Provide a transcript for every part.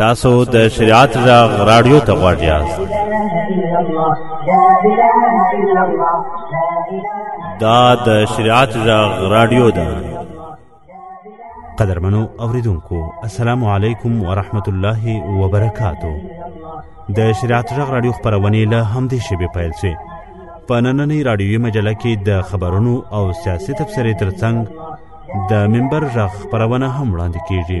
تاسو د شریعت غږ رادیو ته غواړئ یاست دا د شریعت غږ رادیو ده قدرمنو اوریدونکو السلام علیکم ورحمت الله وبرکاتو د شریعت غږ رادیو خبرونه له همدې شبي پیل شي په نننۍ رادیوي مجله کې د خبرونو او سیاسي تبصرې ترڅنګ د منبر غږ خبرونه هم وړاندې کیږي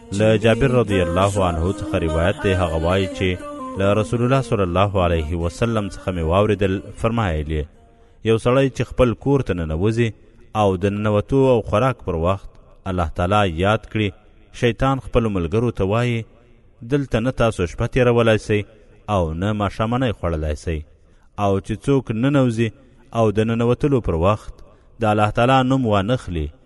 له جابر رضی الله عنه څخه روایت دی هغه وایي چې له رسول الله صلی الله علیه وسلم څخه مې واوریدل فرمایلی یو سړی چې خپل کور ته ننوځي او د ننوتو او خوراک پر وخت الله تعالی یاد کړي شیطان خپل ملګرو ته وایي دلته نه تاسو شپه تیرولای سئ او نه ماښامنۍ خوړلای سئ او چې څوک ننوځي او د ننوتلو پر وخت د الله تعالی نوم وانخلي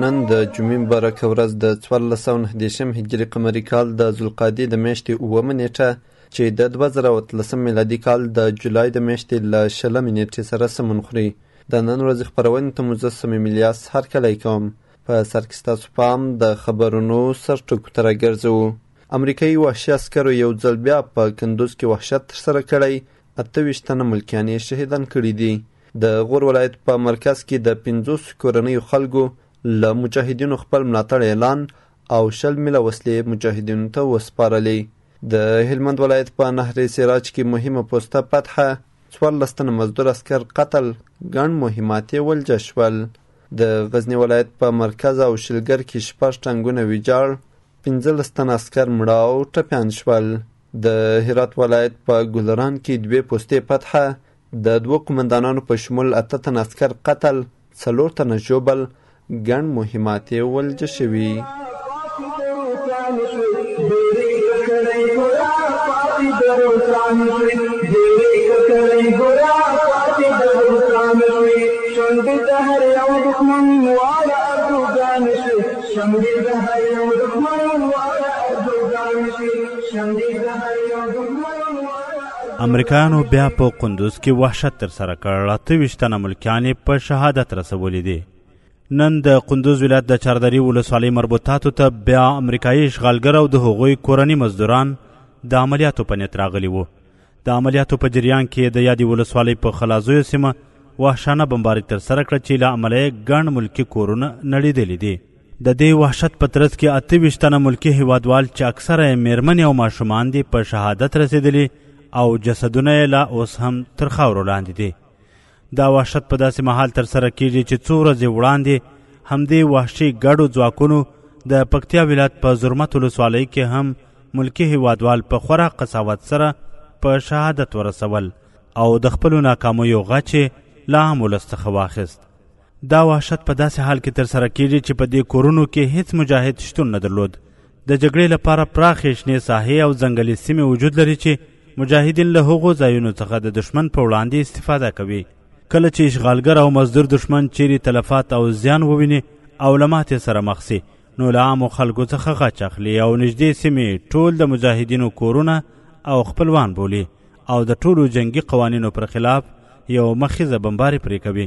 نن د جمعې مبارکه ورځ د څوارلس سوه نهه دېرشم هجري قمري کال د ذوالقعدې د میاشتې اوومه نېټه چې د دوه زره او اتلسم میلادي کال د جولای د میاشتې له شلمې نېټې سره سمون خوري د نن ورځې خپرونې ته مو زه صمیم الیاس هرکلی کوم په سر کې ستاسو پام د خبرونو سرټکو ته راګرځوو امریکایي وحشي عسکرو یو ځل بیا په کندوز کې وحشت ترسره کړی اته ویشت تنه ملکیان یې شهیدان کړي دي د غور ولایت په مرکز کې د پنځوس کورنیو خلکو له مجاهدینو خپل ملاتړ اعلان او شل میله وسلې مجاهدینو ته وسپارلې د هلمند ولایت په نهر سراج کې مهمه پوسته فتحه څوارلس تنه مزدور عسکر قتل ګڼ مهمات یې ولجه شول د غزني ولایت په مرکز او شلګر کې شپږ ټانګونه ویجاړ پنځلس تنه عسکر مړه او ټپیان شول د هرات ولایت په ګلران کې دوې پوستې فتحه د دوه قومندانانو په شمول اته تنه عسکر قتل، څلور تنه ژوبل، ګڼ مهمات یې ولج شوي. امریکایانو بیا په قندوز کې وحشت ترسره کړ اته ویشت تنه ملکیان یې په شهادت رسولي دي نن د قندوز ولایت د چاردري ولسوالۍ مربوطاتو ته بیا امریکایي اشغالګر او د هغوی کورني مزدوران د عملیاتو په نیت راغلي وو د عملیاتو په جریان کې د یادې ولسوالۍ په خلازویو سیمه وحشانه بمباري ترسره کړه چې له امله یې ګڼ ملکي کورونه نړېدلي دي د دې وحشت په ترڅ کې اته ویشت تنه ملکي هیوادوال چې اکثره یې میرمنې او ماشومان دي په شهادت رسېدلي او جسدونه یې لا اوس هم تر خاورو لاندې دي دا وحشت په داسې مهال ترسره کیږي چې څو ورځې وړاندې همدې وحشي ګډو ځواکونو د پکتیا ولایت په زرمت ولسوالۍ کې هم ملکي هیوادوال په خورا قساوت سره په شهادت ورسول او د خپلو ناکامیو غچ لا هم ولس څخه واخیست دا وحشت په داسې حال کې تر سره کیږي چې په دې کورونو کې هیڅ مجاهد شتون نه درلود د جګړې لپاره پراخې شنې ساحې او ځنګلي سیمې وجود لري چې مجاهدین له هغو ځایونو څخه د دشمن په وړاندې استفاده کوي کله چې اشغالګر او مزدور دشمن چیرې تلفات او زیان وویني او له ماتې سره مخ سي نو له عامو خلکو څخه غچ اخلي او نږدې سیمې ټول د مجاهدینو کورونه او خپلوان بولي او د ټولو جنگي قوانینو پر خلاف یو مخیزه بمباري پرې کوي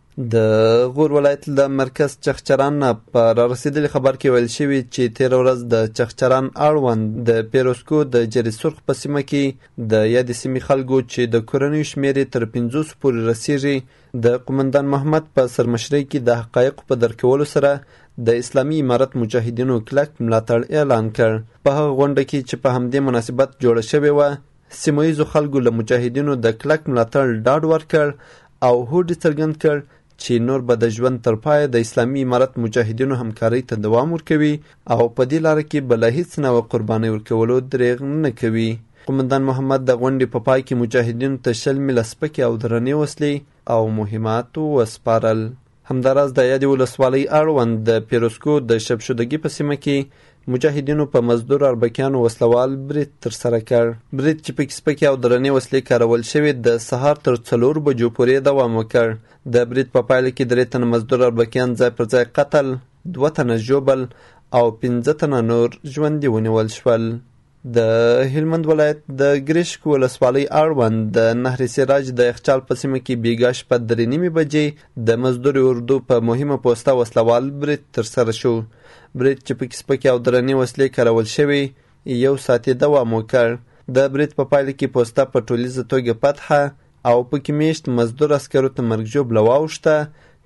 د غور ولایت له مرکز چخچران نه په رارسېدلي خبر کې ویل شوي چې تېره ورځ د چخچران اړوند د پیروسکو د جري سرخ په سیمه کې د یادې سیمې خلکو چې د کورنیو شمېر یې تر پنځوسو پورې رسېږي د قومندان محمد په سرمشرۍ کې د حقایقو په درک کولو سره د اسلامي امارت مجاهدینو کلک ملاتړ اعلان کړ په هغه غونډه کې چې په همدې مناسبت جوړه شوې وه سیمه ییزو خلکو له مجاهدینو د کلک ملاتړ ډاډ ورکړ او هوډ څرګند کړ چې نور به د ژوند تر پایه د اسلامي امارت مجاهدینو همکارۍ ته دوام ورکوي او په دې لاره کې به له هیڅ نوع قربانۍ ورکولو دریغ نه کوي قومندان محمد د غونډې په پای کې مجاهدینو ته شل میله سپکې او درنې وسلې او مهمات وسپارل همداراز د یادې ولسوالۍ اړوند د پیروسکو د شبشودګي په سیمه کې مجاهدینو په مزدور اربکیانو وسلوال برید ترسره کړ برید چې پکې سپکې او درنې وسلې کارول شوې د سهار تر څلور بجو پورې دوام وکړ د برید په پایله کې درې تنه مزدور اربکیان ځای پر ځای قتل دوه تنه ژوبل او پنځه تنه نور ژوندي ونیول شول د هلمند ولایت د ګریشک ولسوالۍ اړوند د نهر سراج د یخچال په سیمه کې بیګا شپه درې نیمې بجې د مزدوري اردو په مهمه پوسته وسلوال برید ترسره شو برید چې پکې سپکې او درنې وسلې کارول شوې یو ساعت یې دوام وکړ د برید په پایله کې پوسته په ټولیزه توګه فتحه او پکې میشت مزدور عسکرو ته مرګ ژوبله واوښته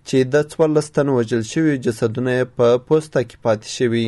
چې د څوارلس تنو وژل شویو جسدونه یې په پوسته کې پاتې شوي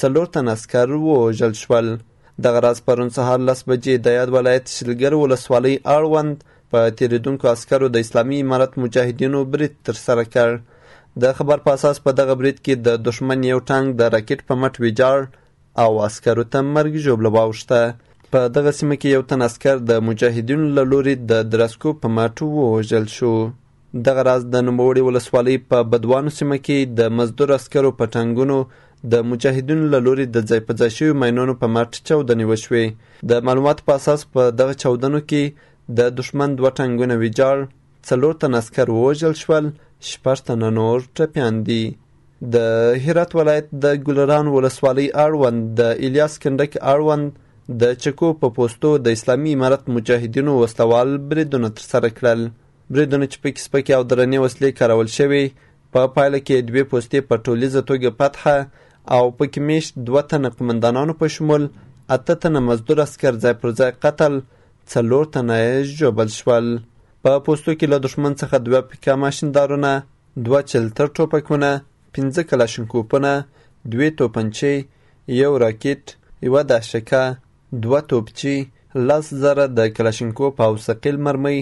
څلور تنه عسکر ووژل شول. دغه راز پرون سهار لس بجې د یاد ولایت شلګر ولسوالۍ اړوند په تېرېدونکو عسکرو د اسلامي امارت مجاهدینو برید ترسره کړ. د خبر په اساس په دغه برید کې د دښمن یو ټانک د راکټ په مټ ویجاړ او عسکرو ته مرګ ژوبله واوښته. په دغه سیمه کې یو تن عسکر د مجاهدینو له لوري د درسکو په مټ ووژل شو. دغه راز د نوموړې ولسوالۍ په بدوانو سیمه کې د مزدور عسکرو په ټانګونو د مجاهدینو له لوري د ځای په ځای شویو ماینونو په مټ چاودنې وشوې د معلوماتو په اساس په دغه چاودنو کې د دښمن دوه ټانګونه ویجاړ څلور تن عسکر ووژل شول شپږ تنه نور ټپیان دي د هرات ولایت د ګلران ولسوالۍ اړوند د الیاس کنډک اړوند د چکو په پوستو د اسلامي امارت مجاهدینو وسلوال بریدونه ترسره کړل بریدونو چې پکې سپکې او درنې وسلې کارول شوې، په پایله کې یې دوې پوستې په ټولیزه توګه فتحه او پکې میشت دوه تنه قومندانانو په شمول اته تنه مزدور عسکر ځای پر ځای قتل، څلور تنه یې ژوبل شول. په پوستو کې له دښمن څخه دوه پیکا ماشیندارونه، دوه چلتر ټوپکونه، پنځه کلاشینکوپونه، دوې توپنچې، یو راکټ، یوه دهشکه، دوه توپچي، لس زره د کلاشینکوف او ثقیل مرمۍ،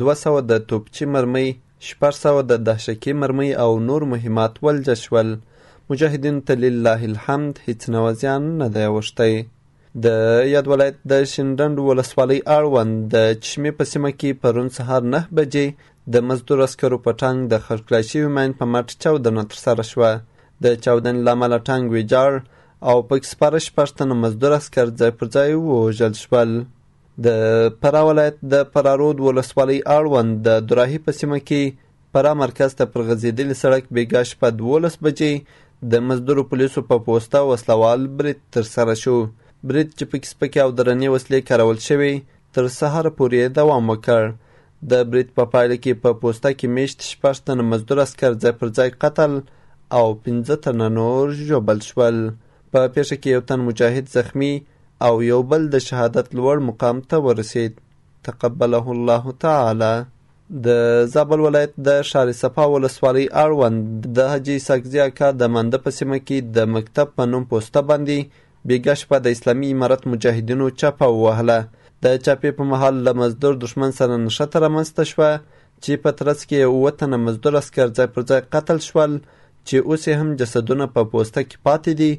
دوه سوه د توپچي مرمۍ، شپږ سوه د دهشکې مرمۍ او نور مهمات ولجه شول. مجاهدینو ته لله الحمد هیڅ نوع زیان نه دی اوښتی. د یاد ولایت د شینډنډ ولسوالۍ اړوند د چشمې په سیمه کې پرون سهار نه بجې د مزدور عسکرو په ټانګ د خړکړای شوي ماین په مټ چاودنه ترسره شوه. د چاودنې له امله ټانګ ویجاړ او پکې سپاره شپږ تنه مزدور عسکر ځای پر ځای ووژل شول د فراه ولایت د فرارود ولسوالۍ اړوند د دراهي په سیمه کې فراه مرکز ته پر غځېدلي سړک بېګا شپه دولس بجې د مزدورو پولیسو په پوسته وسلوال برید ترسره شو برید چې پکې سپکې او درنې وسلې کارول شوې تر سهاره پورې دوام وکړ د برید په پایله کې په پوسته کې میشت شپږ تنه مزدور عسکر ځای پر ځای قتل او پنځه تنه نور ژوبل شول په پیښه کې یو تن مجاهد زخمی او یو بل د شهادت لوړ مقام ته ورسید تقبله الله تعالی د زابل ولایت د ښار صفا ولسوالۍ اړوند د حاجي ساکزي اکا د مانده په سیمه کې د مکتب په نوم پوسته باندې بیګا شپه د اسلامي امارت مجاهدینو چاپه ووهله. د چاپې په مهال له مزدور دښمن سره نښته رامنځته شوه چې په ترڅ کې یې اووه تنه مزدور عسکر ځای پر ځای قتل شول چې اوس یې هم جسدونه په پوسته کې پاتې دي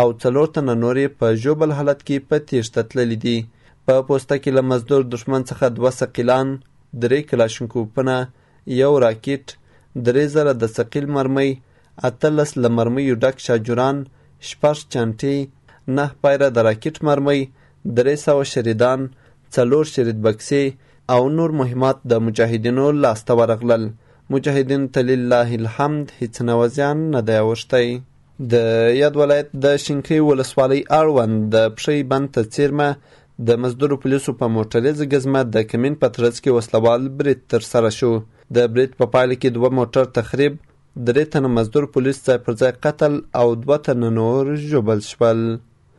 او څلور تنه نور یې په ژوبل حالت کې په تیښته تللي دي. په پوسته کې له مزدور دښمن څخه دوه ثقیلان، درې کلاشینکوفونه، یو راکټ، درې زره د ثقیل مرمۍ، اتلس له مرمیو ډک شاجوران، شپږ چانټې، نهه پایره د راکټ مرمۍ، درې سوه شریدان، څلور شرید بکسې او نور مهمات د مجاهدینو لاس ته ورغلل. مجاهدینو ته لله الحمد هیڅ نوع زیان نه دی اوښتی. د یاد ولایت د شینکۍ ولسوالۍ اړوند د پښۍ بند ته څیرمه د مزدورو پولیسو په موټریزه ګزمه د کمین په ترڅ کې وسلوال برید ترسره شو. د برید په پایله کې دوه موټر تخریب، درې تنه مزدور پولیس ځای پر ځای قتل او دوه تنه نور ژوبل شول.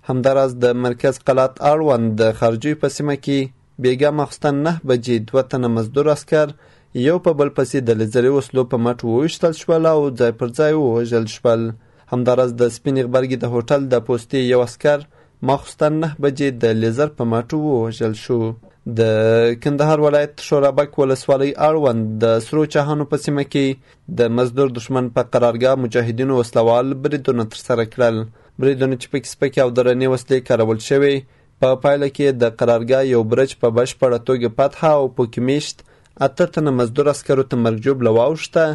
همداراز د مرکز قلات اړوند د خارجوی په سیمه کې بیګا ماخوستن نه بجې دوه تنه مزدور عسکر یو په بل پسې د لیزري وسلو په مټ وویشتل شول او ځای پر ځای ووژل شول. همداراز د سپینې غبرګې د هوټل د پوستې یو عسکر ماخوستن نه بجې د لیزر په مټ ووژل شو د کندهار ولایت شورابک ولسوالۍ اړوند د سرو چاهانو په سیمه کې د مزدور دښمن په قرارګاه مجاهدینو وسله وال بریدونه ترسره کړل بریدونه چې پکې سپکې او درنې وسلې کارول شوې په پا پایله کې د قرارګاه یو برج په بشپړه توګه فتحه او پکې میشت اته تنه مزدور عسکرو ته مرګ ژوبله واوښته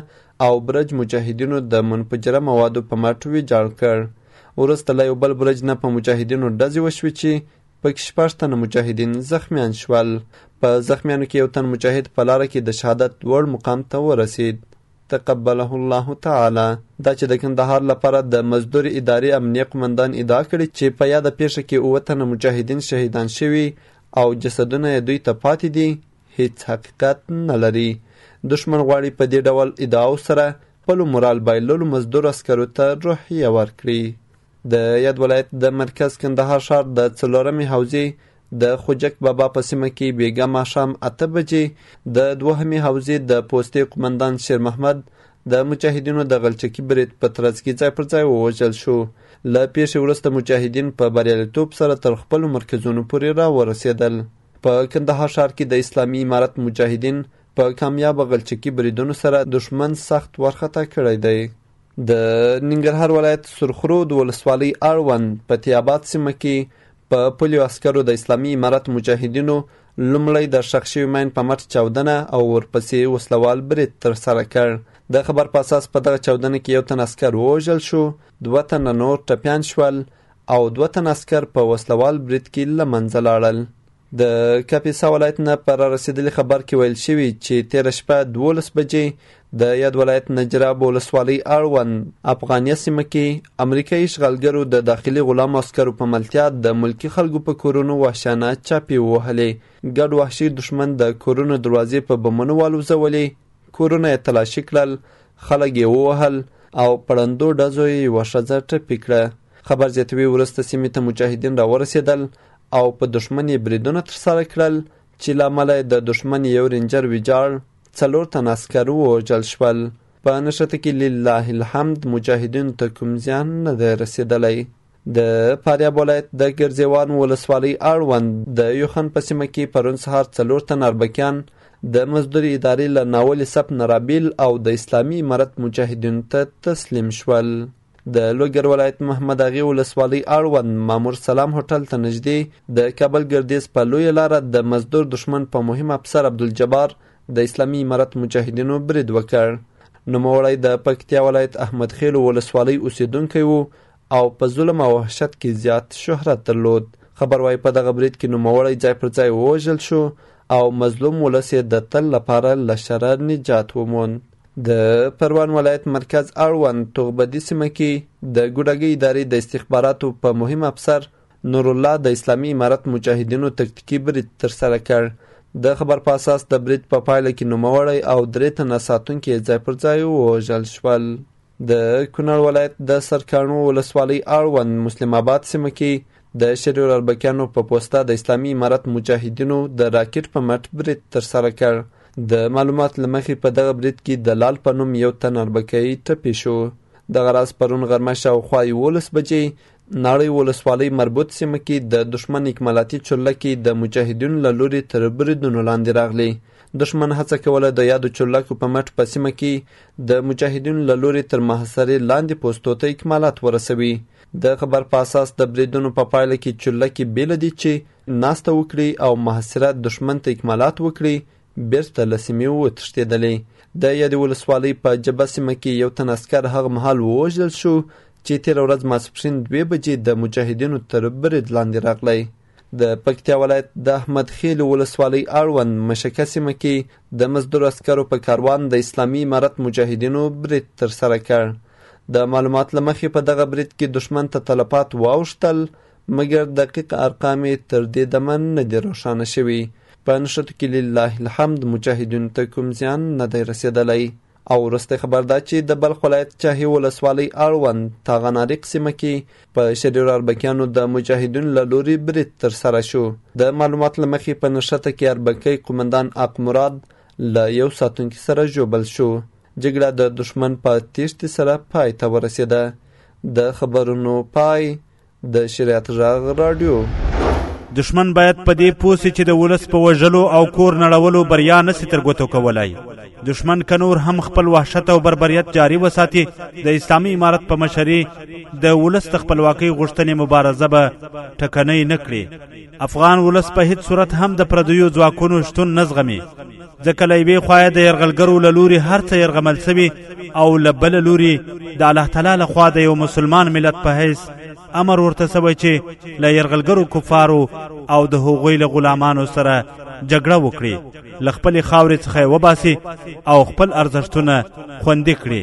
او برج مجاهدینو د منفجره موادو په مټ ویجاړ کړ وروسته له یو بل برج نه په مجاهدینو ډزې وشوې چې په کې شپږ تنه مجاهدین زخمیان شول. په زخمیانو کې یو تن مجاهد په لاره کې د شهادت لوړ مقام ته ورسید. تقبله الله تعالی دا چې د کندهار لپاره د مزدور ادارې امنیه قومندان ادعا کړې چې په یاده پیښه کې اووه تنه مجاهدین شهیدان شوي او جسدونه یې دوی ته پاتې دي هیڅ حقیقت نه لري دښمن غواړي په دې ډول ادعاو سره خپلو مورال بایللو مزدور عسکرو ته روحیه ورکړي د یاد ولایت د مرکز کندهار ښار د څلورمې حوزې د خوجک بابا په سیمه کې بیګا ماښام اته بجې د دوهمې حوزې د پوستې قومندان شیر محمد د مجاهدینو د غلچکي برید په ترڅ کې ځای پر ځای ووژل شو له پیښې وروسته مجاهدین په بریالیتوب سره تر خپلو مرکزونو پورې را ورسېدل په کندهار ښار کې د اسلامي امارت مجاهدین په کامیابه غلچکي بریدونو سره دښمن سخت وارخطا کړی دی د ننګرهار ولایت سرخرود ولسوالۍ اړوند په تیاباد سیمه کې په پلیو عسکرو د اسلامي امارت مجاهدینو لومړی د ښخ شوي ماین په مټ چاودنه او ورپسې وسلوال برید ترسره کړ د خبر په اساس په دغه چاودنه کې یو تن عسکر ووژل شو دوه تنه نور ټپیان شول او دوه تن عسکر په وسلوال برید کې له منځه لاړل د کاپیسا ولایت نه په را رسېدلي خبر کې ویل شوي چې تېره شپه دولس بجې د یاد ولایت نجراب ولسوالۍ اړوند افغانیه سیمه کې امریکایي اشغالګرو د داخلي غلام عسکرو په ملتیا د ملکي خلکو په کورونو وحشانه چاپې ووهلې ګډ وحشي دښمن د کورونو دروازې په بمونو والوزولې کورونه یې تلاشي کړل، خلک یې ووهل او په ړندو ډزو یې یوه ښځه ټپي کړه. خبر زیاتوي، وروسته سیمې ته مجاهدین راورسېدل او په دښمن یې بریدونه ترسره کړل چې له امله یې د دښمن یو رینجر ویجاړ، څلور تنه عسکر ووژل شول. په نښته کې لله الحمد مجاهدینو ته کوم زیان نه دی رسېدلی. د فاریاب ولایت د ګرځېوان ولسوالۍ اړوند د یوخن په سیمه کې پرون سهار څلور تن اربکیان د مزدوري ادارې له ناولې سپ نرابیل او د اسلامي امارت مجاهدینو ته تسلیم شول د لوګر ولایت محمد اغې ولسوالۍ اړوند مامور سلام هوټل ته نږدې د کابل ګردیز په لویه لاره د مزدور دښمن په مهم افسر عبدالجبار د اسلامي امارت مجاهدینو برید وکړ نوموړی د پکتیا ولایت احمد خیلو ولسوالۍ اوسیدونکی وو او په ظلم او وحشت کې زیات شهرت درلود. خبر وايي په دغه برید کې نوموړی ځای پر ځای ووژل شو او مظلوم ولس یې د تل لپاره له شره نجات وموند. د پروان ولایت مرکز اړوند توغبدي سیمه کې د ګوډاګۍ ادارې د استخباراتو په مهم افسر نورالله د اسلامي امارت مجاهدینو تکتیکي برید ترسره کړ د خبر په اساس د برید په پایله کې نوموړی او درې تنه ساتونکي یې ځای پر ځای ووژل شول د کونړ ولایت د سرکاڼو ولسوالۍ اړوند مسلم آباد سیمه کې د شریر اربکیانو په پوسته د اسلامي امارت مجاهدینو د راکټ په مټ برید ترسره کړ د معلومات لمخې په دغه برید کې د لال په نوم یو تن اربکی ټپي شو دغه راز پرون غرمه شاوخوا یولس بجې ناړۍ ولسوالۍ مربوط سیمه کې د دښمن اکمالاتي چورلکې د مجاهدینو له لوري تر بریدونو لاندې راغلې. دښمن هڅه کوله د یادو چورلکو په مټ په سیمه کې د مجاهدینو له لوري تر محاصرې لاندې پوستو ته اکمالات ورسوي. د خبر په اساس د بریدونو په پایله کې چورلکې بې له دې چې ناسته وکړي او محاصره دښمن ته اکمالات وکړي، بېرته له سیمې وتښتېدلې. د یادې ولسوالۍ په جبه سیمه کې یو تن عسکر هغه مهال ووژل شو چې تېره ورځ ماسپښین دوې بجې د مجاهدینو تر برید لاندې راغلی. د پکتیا ولایت د احمد خېلو ولسوالۍ اړوند مشکه سیمه کې د مزدور عسکرو په کاروان د اسلامي امارت مجاهدینو برید ترسره کړ. د معلومات له مخې په دغه برید کې دښمن ته تلفات واوښتل مګر دقیق ارقام یې تر دې دمه نه دي روښانه شوي. په نښتو کې لله الحمد مجاهدینو ته کوم زیان نه دی رسېدلی. او وروستی خبر دا چې د بلخ ولایت چاهي ولسوالۍ اړوند تاغناریق سیمه کې په شریر اربکیانو د مجاهدینو له لوري برید ترسره شو. د معلومات له مخې په نښته کې اربکی قومندان اق مراد له یو ساتونکي سره ژوبل شو. جګړه د دښمن په تیښتې سره پای ته ورسېده. د خبرونو پای د شریعت غږ راډیو. دښمن باید په دې پوه سي چې د ولس په وژلو او کور نړولو بریا نه سي تر ګوتو کولای. دښمن که نور هم خپل وحشت او بربریت جاري وساتي، د اسلامي امارت په مشري د ولس د خپلواکۍ غوښتنې مبارزه به ټکنۍ نه کړي. افغان ولس په هیڅ صورت هم د پردیو ځواکونو شتون نه زغمي ځکه له یوې خوا د یرغلګرو له لوري هر څه یرغمل سوي او له بل لوري د الله تعالی له خوا د یو مسلمان ملت په حیث امر ورته سوی چې له یرغلګرو کفارو او د هغوی له غلامانو سره جګړه وکړي له خپل خاورې څخه وباسي او خپل ارزښتونه خوندي کړي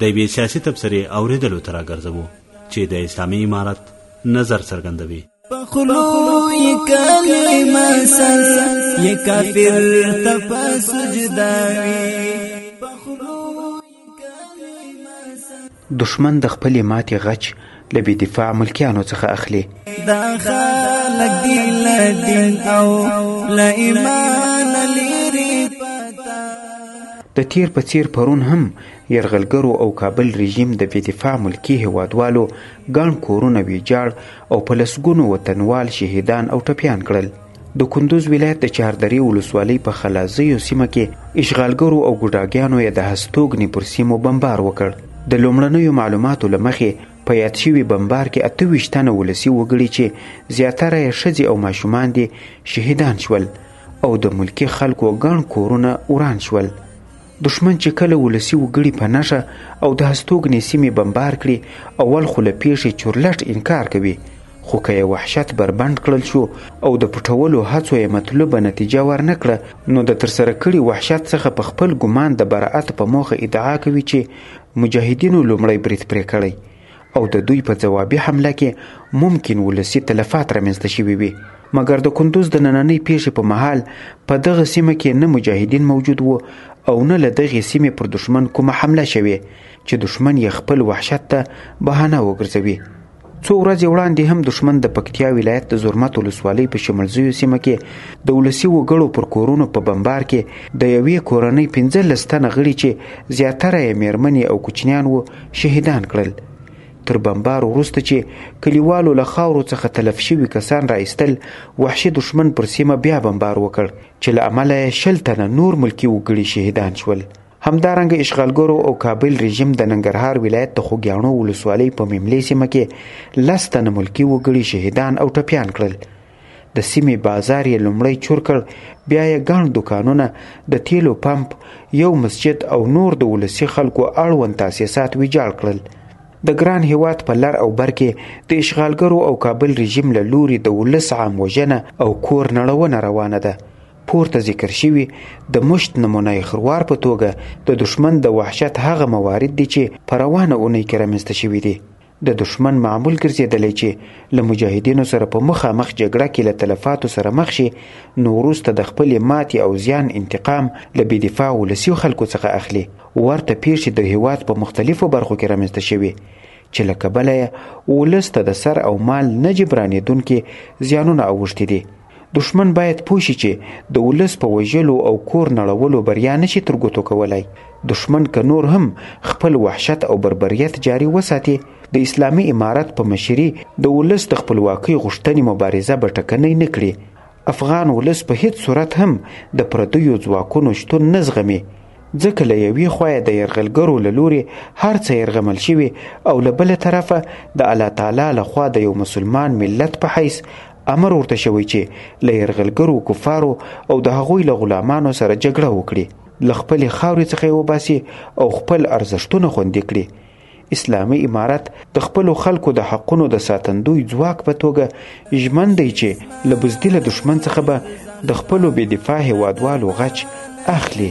د یوې سیاسي تبصرې اورېدلو ته راګرځوو چې د اسلامي امارت نظر څرګندوي پخلو یہ کلمہ سر یہ کافر تپا سجداوی دښمن د خپلې ماتې غچ له بې دفاع ملکیانو څخه اخلي دا خلک دي له دین او له ایمان لیري د تیر په څیر پرون هم یرغلګرو او کابل رژیم د بې دفاع ملکی هیوادوالو ګڼ کورونه ویجاړ او په لسګونو وطنوال شهیدان او ټپیان کړل د کندوز ولایت د چهاردرې ولسوالۍ په خلازیو سیمه کې اشغالګرو او ګوډاګیانو یې د هستوګنې پر سیمو بمبار وکړ د لومړنیو معلوماتو له مخې په یاد شوي بمبار کې اته ویشت تنه ولسي وګړي چې زیاتره یې ښځې او ماشومان دي شهیدان شول او د ملکي خلکو ګڼ کورونه وران شول دښمن چې کله ولسي وګړي په نښه او د هستوګنې سیمې بمبار کړي اول خو له پیښې چورلټ انکار کوي خو که یې وحشت بربنډ کړل شو او د پټولو هڅو یې مطلوبه نتیجه ورنه کړه نو د ترسره کړي وحشت څخه په خپل ګمان د براعت په موخه ادعا کوي چې مجاهدینو لومړی برید پرې کړی او د دوی په ځوابي حمله کې ممکن ولسي تلفات رامنځته شوي وي مګر د کندوز د نننۍ پیښې په مهال په دغه سیمه کې نه مجاهدین موجود وو او نه له دغې سیمې پر دښمن کومه حمله شوې چې دښمن یې خپل وحشت ته بهانه وګرځوي څو ورځې وړاندې هم دښمن د پکتیا ولایت د زرمت ولسوالۍ په شملزیو سیمه کې د ولسي وګړو پر کورونو په بمبار کې د یوې کورنۍ پنځلس تنه غړي چې زیاتره یې میرمنې او کوچنیان وو شهیدان کړل تر بمبار وروسته چې کلیوالو له خاورو څخه تلف شوي کسان را ایستل وحشي دښمن پر سیمه بیا بمبار وکړ چې له امله یې شل تنه نور ملکي وګړي شهیدان شول همدارنګه اشغالګرو او کابل رژیم د ننګرهار ولایت د خوږیاڼو ولسوالۍ په میملې سیمه کې لس تنه ملکي وګړي شهیدان او ټپیان کړل د سیمې بازار یې لومړی چور کړ بیا یې ګڼ دکانونه د تیلو پمپ یو مسجد او نور د ولسی خلکو اړوند تاسیسات ویجاړ کړل د ګران هیواد په لر او بر کې د اشغالګرو او کابل رژیم له لوري د ولس عام وژنه او کور نړونه روانه ده پورته ذکر شوي د مشت نمونه خروار په توګه د دشمن د وحشت هغه موارد دي چې په روانه اونۍ کې رامنځته شوي دي د دښمن معمول ګرځېدلی چې له مجاهدینو سره په مخامخ جګړه کې له تلفاتو سره مخ شي نو وروسته د خپلې ماتې او زیان انتقام له بې دفاع ولسي خلکو څخه اخلي ورته پیښې د هیواد په مختلفو برخو کې رامنځته شوي چې له کبله یې ولس ته د سر او مال نه جبرانېدونکي زیانونه اوښتي دي دښمن باید پوه شي چې د ولس په وژلو او کور نړولو بریا نشي تر ګوتو کولای دښمن که نور هم خپل وحشت او بربریت جاري وساتي د اسلامي امارت په مشري د ولس د خپلواکۍ غوښتنې مبارزه به ټکنۍ نه کړي افغان ولس په هیڅ صورت هم د پردیو ځواکونو شتون نه زغمي ځکه له یوې خوا د یرغلګرو له لوري هر څه یرغمل شوي او له بله طرفه د الله تعالی له خوا د یو مسلمان ملت په حیث امر ورته شوی چې له یرغلګرو کفارو او د هغوی له غلامانو سره جګړه وکړي له خپلې خاورې څخه یې وباسي او خپل ارزښتونه خوندي کړي اسلامي امارت د خپلو خلکو د حقونو د ساتندوی ځواک په توګه ژمن دی چې له بزدله دښمن څخه به د خپلو بې دفاع هیوادوالو غچ اخلي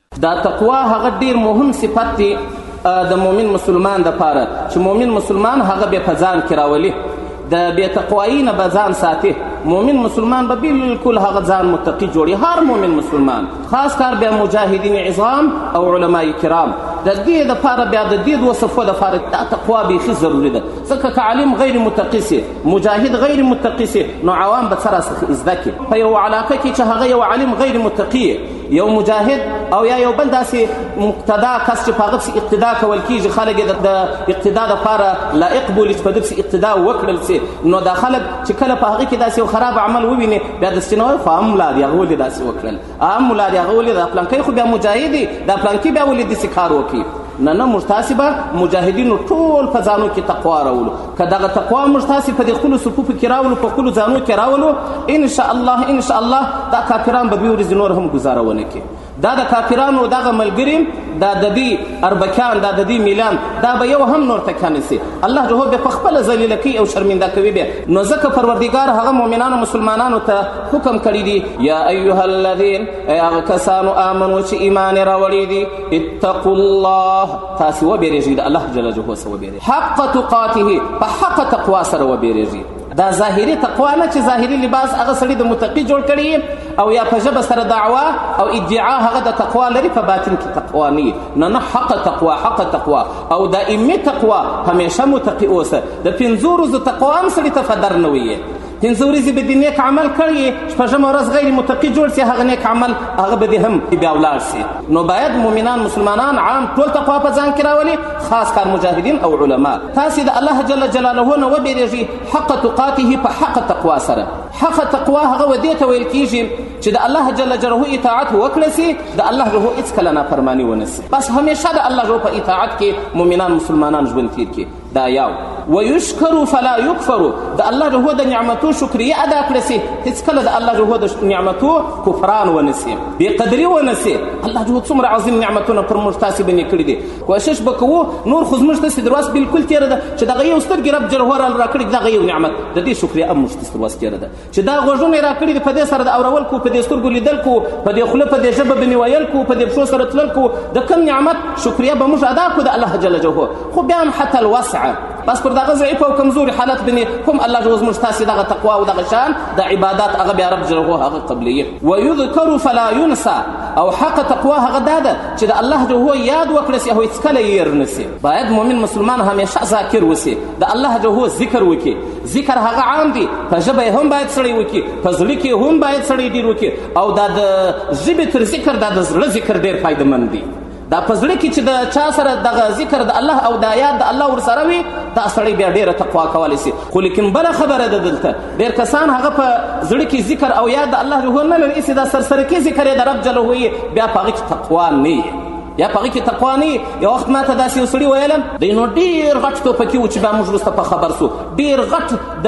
دا تقوا هغه ډیر مهم صفت دی د مؤمن مسلمان د پاره چې مؤمن مسلمان هغه به په ځان کې راولي د بې تقوایی نه به ځان ساتي مؤمن مسلمان به بالکل هغه ځان متقي جوړي هر مؤمن مسلمان خاص کار بیا مجاهدین عظام او علما کرام د دې د پاره بیا د دې دوه صفو د پاره دا تقوا بیخي ضروري ده ځکه که عالم غیر متقي سي مجاهد غیر متقي سي نو عوام به څه راسخه زده کړي په یو علاقه کې چې هغه یو عالم غیر متقي یو مجاهد او یا یو بل داسې مقتدا کس چې په هغه پسې اقتدا کول کېږي خلک یې د اقتدا دپاره لایق بولي چې په ده پسې اقتدا وکړل سي نو دا خلک چې کله په هغه کې داسې یو خراب عمل وویني بیا د سینه وایي خو هم ملا دي هغه ولې داسې وکړل هم ملا دي هغه ولې دا پلانکی خو بیا مجاهد دی دا پلانکی بیا ولې داسې کار وکړي نه نه موږ تاسې به مجاهدینو ټول په ځانو کې تقوا راولو که دغه تقوا موږ تاسې په دې خپلو صفوفو کې راولو په خپلو ځانو کې راولو انشاءالله انشاءالله دا کافران به دوې ورځې نور هم ګزاره ونه کړي دا د کافرانو دغه ملګري دا د دې اربکیان دا د دې میلان دا به یو هم نور تکیان نسي الله جهو به په خپله ذلیله کوي او شرمنده کوي بیا نو ځکه پروردګار هغه مؤمنانو مسلمانانو ته حکم کړی دی یا ایها الذین ای هغه کسانو آمنو چې ایمان راوړی دی اتقوا الله تاسو وبېرېږئ د الله جل جلاله سره وبېرېږئ حق تقاته په حق تقوا سره وبېرېږئ دا ظاهري تقوا نه چې ظاهري لباس هغه سړی د متقي جوړ کړي او یا په ژبه سره دعوا او ادعا هغه د تقوا لري په باطن کې تقوا نه نه نه حق تقوا حق تقوا او دائمي تقوا همیشه متقي اوسه د پنځو ورځو تقوا هم سړي ته فدر نه وي پنځه ورځې به دې نیک عمل کړی شپږمه ورځ غیر متقي جوړ سي هغه نیک عمل هغه به دې هم بیا ولاړ سي نو باید مؤمنان مسلمانان عام ټول تقوا په ځان کې راولي خاص کار مجاهدین او علما تاسې د الله جل جلاله نه وبېرېږي حق تقاته په حق تقوا سره حق تقوا هغه ودې ته ویل کیږي چې د الله جل جلاله اطاعت وکړي سي د الله جلاله هیڅ کله نافرمانی ونه سي بس همیشه د الله جلاله په اطاعت کې مؤمنان مسلمانان ژوند تیر کړي دا یو ويشکر فلا یکفر د الله جهو د نعمتو شکریا ادا کړی سي هیڅ کله د الله جهو د نعمتو کفران ونسی بی قدری ونسی الله جهو څومره عظیم نعمتونه پر موږ تاسو باندې کړی دي کوشش وکړو نور خو موږ ته درواس بالکل تیر ده چې دغه یو سترګې رب جل وعلا راکړي دغه یو نعمت د دې شکریا موږ ته درواس تیر ده چې دا غوږونه را کړی په دې سره د اورول کو په دې سترګو لیدل کو په دې خله په دې ژبه به ویل کو په دې پښو سره تلل کو د کم نعمت شکریا به موږ ادا کو د الله جل جلاله خو بیا هم حتی الوسع بس پر دغه ضعیف او کمزوري حالت بني هم الله جوز موږ تاسو دغه تقوا او دغه شان د عبادت هغه بیا رب جل جلاله هغه قبليه ويذكر فلا ينسى او حق تقوا هغه ده چې د الله جل هو یاد وکړي سي هو هیڅ کله یې رنسي باید مؤمن مسلمان همیشه ذاکر وسی د الله جل هو ذکر وکړي ذکر هغه عام دی په ژبه یې هم باید سړی وکړي په زړه کې هم باید سړی ډېر وکړي او دا د ژبې تر ذکر دا د زړه ذکر ډېر فایدهمند دی دا په زړه کې چې د چا سره دغه ذکر د الله او د یاد د الله ورسره وي دا سړی بیا ډېره تقوا کولی سي خو لیکن بله خبره ده دلته ډېر کسان هغه په زړه کې ذکر او یاد د الله روح نه لري چې دا سرسرکي ذکر یې د رب جله بیا په هغه کې تقوا نه یا پغې کې تقوا نه یو وخت ماته داسې یو سړي ویلم دی نو ډیر غټ ټوپکی و چې بیا موږ وروسته په خبر سو ډیر غټ د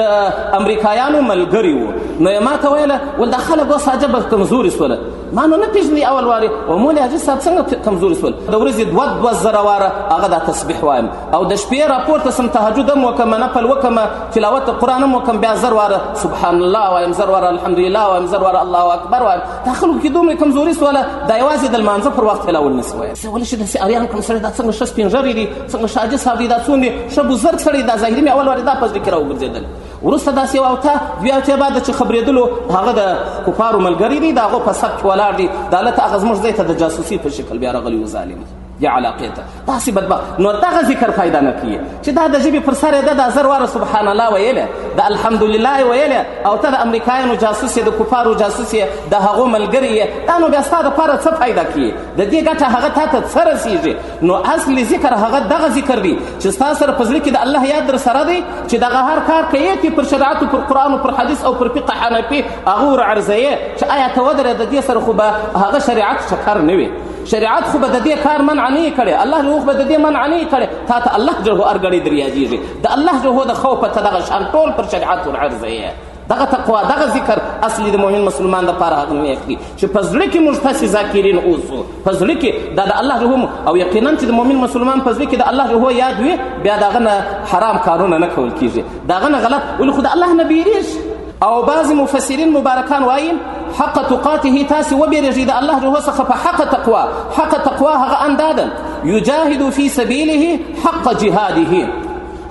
امریکایانو ملګري وو نو یې ماته ویله ول دا خلک اوس عجبه کمزوري سوله ما نو نه پېژني اول وارې و مولې حاجي صاحب څنګه کمزوري سول د ورځې دوه دوه زره واره هغه دا تسبیح وایم او د شپې راپورته سم تهجد هم وکړم نفل وکړم تلاوت قرآن هم وکړم بیا زر واره سبحان الله وایم زر واره الحمدلله وایم زر واره الله اکبر وایم دا خلکو کې دومره کمزوري سوله دا یوازې د لمانځه پر وخت هلاول نه سوی څه ولی شي داسې اریان کړم سړی دا څنګه ښه سپین ږیری دي څنګه ښه حاجي صاحب دي دا څومره ښه بزرګ سړی دا ظاهري مې اول وارې دا په زړه کې راوګرځېدل وروسته داسې یوه اوته دوې اوتې بعد چې خبرېدلو هغه د کفارو ملګري دي د هغو په سب کې ولاړ دي دا هلته هغه زموږ ځای ته د جاسوسي په شکل بیا راغلي وو ظالم دې علاقې ته داسې بدبخت نو دغه ذکر فایده نه کوي چې دا د ژبې پر سر یې ده دا زر واره سبحان الله ویلی د الحمدلله یې ویلی او ته د امریکایانو جاسوس یې د کفارو جاسوس یې د هغو ملګری یې دا نو بیا ستا دپاره څه فایده کوي د دې ګټه هغه تا ته څه رسېږي نو اصلي ذکر هغه دغه ذکر دی چې ستا سره په زړه کې د الله یاد در سره دی چې دغه هر کار کوې چې پر شریعت پر قرآن پر حدیث او پر فقه حنفي هغه ور عرضوې چې آیا ته ودرې د دې سره خو به هغه شریعت چکر نه وي شریعت خو به د دې کار منع نه کړي الله جل خو به د دې منع نه کړي تا ته الله جل هر غړي دریاجیږي د الله جل د خوف په دغه شان ټول پر شریعت ور عرضه یې دغه تقوا دغه ذکر اصلي د مؤمن مسلمان لپاره هغه نه اخلي چې په زړه کې موږ تاسې ذاکرین اوسو په زړه کې دا د الله جهو او یقینا چې د مؤمن مسلمان په زړه کې د الله جهو یاد وي بیا دغه نه حرام کارونه نه کول کیږي دغه نه غلط ولې خو د الله نه بیریږي او بعضی مفسرین مبارکان وایي حق تقاته تاسو وبېرېږئ د الله جل څخه په حق تقوا حق تقوا هغه اندا ده یجاهد فی سبیله حق جهاده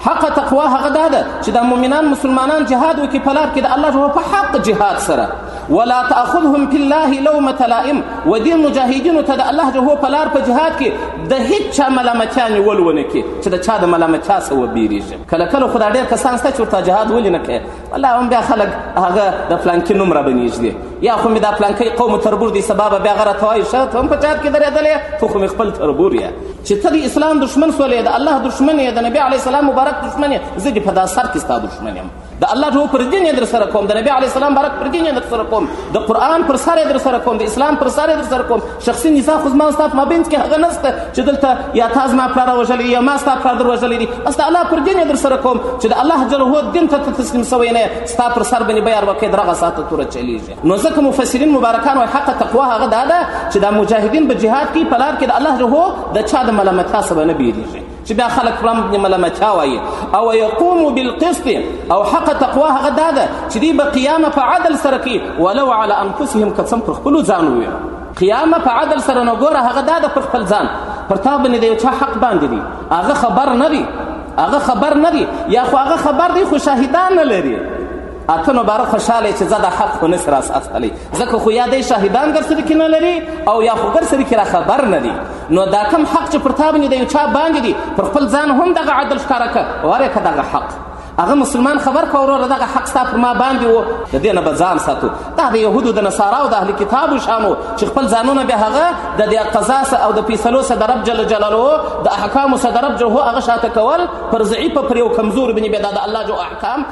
حق تقوا هغه دا ده چې د مؤمنان مسلمانان جهاد وکړي په لار کې د الله جل په حق جهاد سره ولا تاخذهم في الله لومه لائم و دې مجاهدینو ته د الله جل په لار په جهاد کې د هیڅ چا ملامتیا نیول ونه کې چې د چا د ملامتیا سره وبېرېږي کله کله خو دا ډېر کسان شته چې ورته جهاد ولې نه کوي ولا هم بیا خلک هغه د فلانکي نوم را بنږدي یا خو مې دا فلانکی قوم تربور دی سبا به بیا غره ته وایي شه ته هم په چات کې درېدلې ته خو مې خپل تربور یې چې ته د اسلام دښمن سولې د الله دښمن یې د نبي علیه السلام مبارک دښمن یې زه دې په دا سر کې ستا دښمن یم د الله ټول پر دین یې در سره کوم د نبي علیه السلام مبارک پر دین یې در سره کوم د قرآن پر سر یې در سره کوم د اسلام پر سر یې در سره کوم شخصي نزاع خو زما ستا په مابین کې هغه نشته چې دلته یا تا زما پلار وژلی یا ما ستا پلار در وژلی دي بس د الله پر دین یې در سره کوم چې د الله جل هو دین ته ته تسلیم سوی نه ستا پر سر باندې بیار وکړې درغه ساته توره چلیږي نو ځکه مفسرین مبارکان وایي حق تقوا هغه دا ده چې دا مجاهدین په جهاد کې پلار کې د الله جل هو د چا د ملامتیا سبب نه بیریږي چې بیا خلک پرم ملامتیا وایي او یقوم بالقسط او حق تقوا هغه دا ده چې دوی به قیامه په عدل سره کوي ولو علی انفسهم که څه هم پر خپلو ځان ووي قیامه په عدل سره نو ګوره هغه دا ده پر خپل ځان پر تا باندې د یو چا حق باندې دي هغه خبر نه وي هغه خبر نه وي یا خو هغه خبر دی خو شاهدان نه لري اته مبارک خوشاله چې زه د حق خو نشو راس اخلي ځکه خو یا دی شاهدان در سره کې نه لري او یا خو در سره کې را خبر نه دي نو دا کم حق چې پر تا باندې د یو چا باندې دي پر خپل ځان هم دغه عدل ښکاره کړه واره که دغه حق هغه مسلمان خبر که وروره دغه حق ستا پر ما باندې و د دې نه به ځان ساتو دا د یهودو د نصاراو د اهل کتابو شانو چې خپل ځانونه بیا هغه د دې قضا او د فیصلو سره د رب جل جلاله د احکامو سره د رب جل هغه شاته کول پر ضعیفه پر یو کمزور بني بیا دا د الله جو احکام